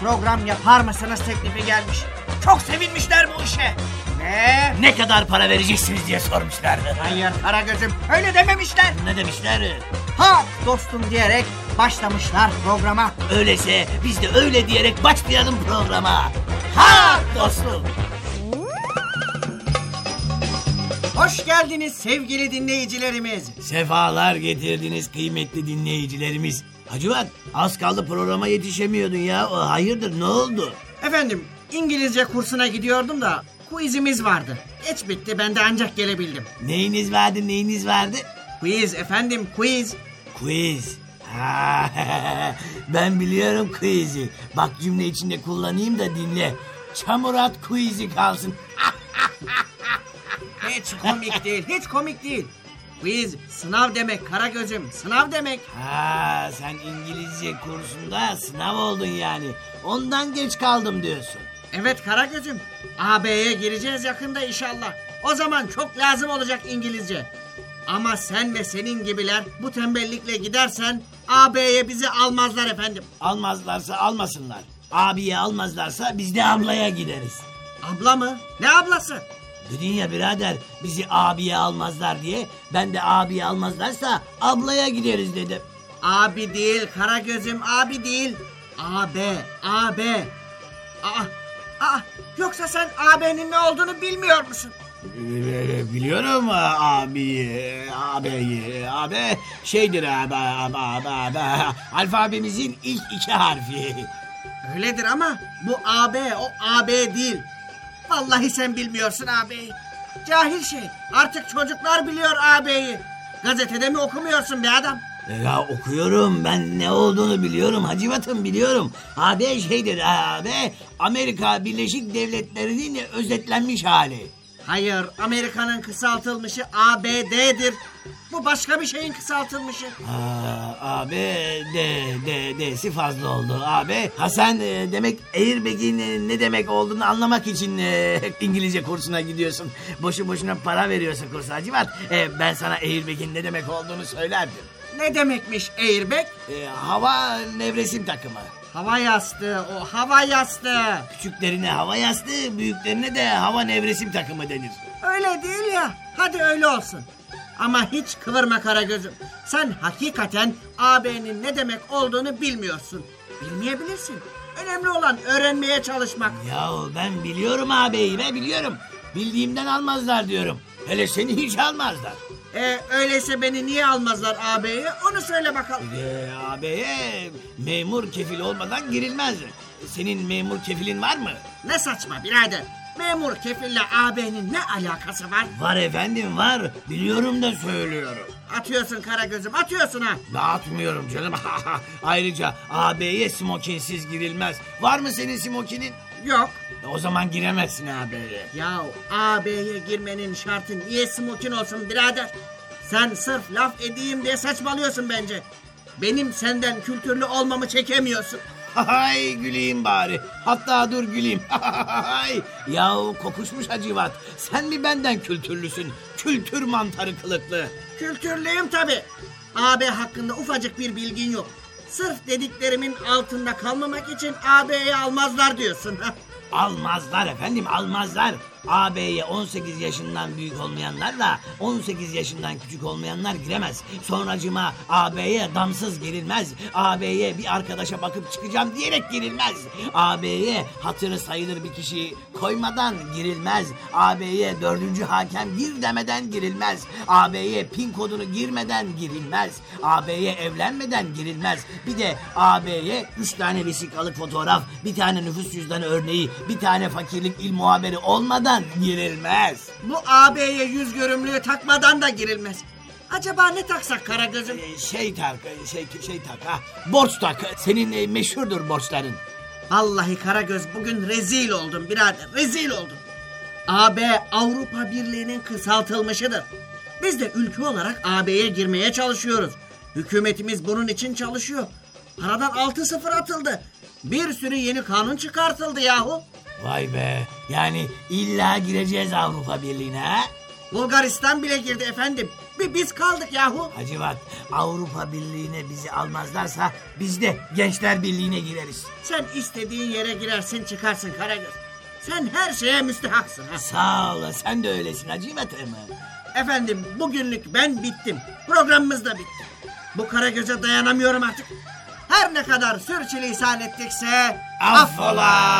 program yapar mısınız teklifi gelmiş. Çok sevinmişler bu işe. Ve Ne kadar para vereceksiniz diye sormuşlardı. hayır Karagöz'üm öyle dememişler. Ne demişler? Ha dostum diyerek başlamışlar programa. Öyleyse biz de öyle diyerek başlayalım programa. Ha dostum. Hoş geldiniz sevgili dinleyicilerimiz. Sefalar getirdiniz kıymetli dinleyicilerimiz. Hacıvat az kaldı programa yetişemiyordun ya. O, Hayırdır ne oldu? Efendim İngilizce kursuna gidiyordum da quizimiz vardı. Geç bitti ben de ancak gelebildim. Neyiniz vardı neyiniz vardı? Quiz efendim quiz. Quiz. Ha, ben biliyorum quiz'i. Bak cümle içinde kullanayım da dinle. Çamurat quiz'i kalsın. Hiç komik değil hiç komik değil. Quiz sınav demek Karagöz'üm sınav demek. Ha, sen İngilizce kursunda sınav oldun yani. Ondan geç kaldım diyorsun. Evet Karagöz'üm AB'ye gireceğiz yakında inşallah. O zaman çok lazım olacak İngilizce. Ama sen ve senin gibiler bu tembellikle gidersen AB'ye bizi almazlar efendim. Almazlarsa almasınlar. Abiye almazlarsa biz de ablaya gideriz. Abla mı? Ne ablası? Dedin ya birader bizi abiye almazlar diye. Ben de abiye almazlarsa ablaya gideriz dedim. Abi değil Karagöz'üm abi değil. AB, AB. Aa, aa, yoksa sen AB'nin ne olduğunu bilmiyor musun? Biliyorum abi, abi, abi şeydir abi, abi, abi, abi, alfabemizin ilk iki harfi. Öyledir ama bu AB o AB değil. Vallahi sen bilmiyorsun AB'yi. Cahil şey. Artık çocuklar biliyor AB'yi. Gazetede mi okumuyorsun be adam? Ya okuyorum ben ne olduğunu biliyorum Hacivat'ım biliyorum. AB şeydir abi Amerika Birleşik Devletleri'nin özetlenmiş hali. Hayır Amerika'nın kısaltılmışı ABD'dir. Bu başka bir şeyin kısaltılmışı. Ha, abi de de de'si fazla oldu abi. Ha sen e, demek airbag'in e, ne demek olduğunu anlamak için e, İngilizce kursuna gidiyorsun. Boşu boşuna para veriyorsun kursa Hacivat. E, ben sana airbag'in ne demek olduğunu söylerdim. Ne demekmiş airbag? E, hava nevresim takımı. Hava yastığı o hava yastığı. Küçüklerine hava yastığı, büyüklerine de hava nevresim takımı denir. Öyle değil ya. Hadi öyle olsun. Ama hiç kıvırma Karagöz'üm. Sen hakikaten AB'nin ne demek olduğunu bilmiyorsun. Bilmeyebilirsin. Önemli olan öğrenmeye çalışmak. Yahu ben biliyorum ağabeyi be biliyorum. Bildiğimden almazlar diyorum. Hele seni hiç almazlar. E, öyleyse beni niye almazlar AB'ye onu söyle bakalım. Ee, ağabeye memur kefil olmadan girilmez. Senin memur kefilin var mı? Ne saçma birader. Memur kefille AB'nin ne alakası var? Var efendim var. Biliyorum da söylüyorum. Atıyorsun Karagöz'üm atıyorsun ha. Dağıtmıyorum canım. Ayrıca AB'ye smokinsiz girilmez. Var mı senin smokinin? Yok. O zaman giremezsin AB'ye. Ya AB'ye girmenin şartı niye smokin olsun birader? Sen sırf laf edeyim diye saçmalıyorsun bence. Benim senden kültürlü olmamı çekemiyorsun. Hay güleyim bari. Hatta dur güleyim. Yahu kokuşmuş hacivat. Sen mi benden kültürlüsün? Kültür mantarı kılıklı. Kültürlüyüm tabi. AB hakkında ufacık bir bilgin yok. Sırf dediklerimin altında kalmamak için AB'ye almazlar diyorsun. Almazlar efendim almazlar. AB'ye 18 yaşından büyük olmayanlarla 18 yaşından küçük olmayanlar giremez. Sonracıma AB'ye damsız girilmez. AB'ye bir arkadaşa bakıp çıkacağım diyerek girilmez. AB'ye hatırı sayılır bir kişi koymadan girilmez. AB'ye dördüncü hakem gir demeden girilmez. AB'ye pin kodunu girmeden girilmez. AB'ye evlenmeden girilmez. Bir de AB'ye üç tane vesikalık fotoğraf, bir tane nüfus cüzdanı örneği, bir tane fakirlik il muhabiri olmadan girilmez. Bu AB'ye yüz görümlüğü takmadan da girilmez. Acaba ne taksak Karagöz'üm? Ee, Şey tak, şey, şey tak ha. Borç tak. Senin e, meşhurdur borçların. Vallahi Karagöz bugün rezil oldum birader rezil oldum. AB Avrupa Birliği'nin kısaltılmışıdır. Biz de ülke olarak AB'ye girmeye çalışıyoruz. Hükümetimiz bunun için çalışıyor. Paradan 6-0 atıldı. Bir sürü yeni kanun çıkartıldı yahu. Vay be. Yani illa gireceğiz Avrupa Birliği'ne ha? Bulgaristan bile girdi efendim. Biz kaldık yahu. Hacivat Avrupa Birliği'ne bizi almazlarsa biz de Gençler Birliği'ne gireriz. Sen istediğin yere girersin çıkarsın Karagöz. Sen her şeye müstehaksın. Ha. Sağ ol sen de öylesin Hacivat mı? Efendim bugünlük ben bittim. Programımız da bitti. Bu Karagöz'e dayanamıyorum artık. Her ne kadar sürçülisan ettikse affola.